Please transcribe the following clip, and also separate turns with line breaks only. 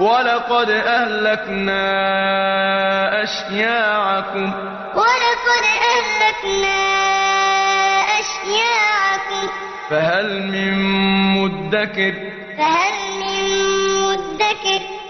وَلَقَدْ أَهْلَكْنَا أَشْيَاعَكُمْ. وَلَقَدْ أَهْلَكْنَا أَشْيَاعَكُمْ. فَهَلْ مِن مُّدَّكِرٍ؟ فَهَلْ مِن مُّدَّكِرٍ؟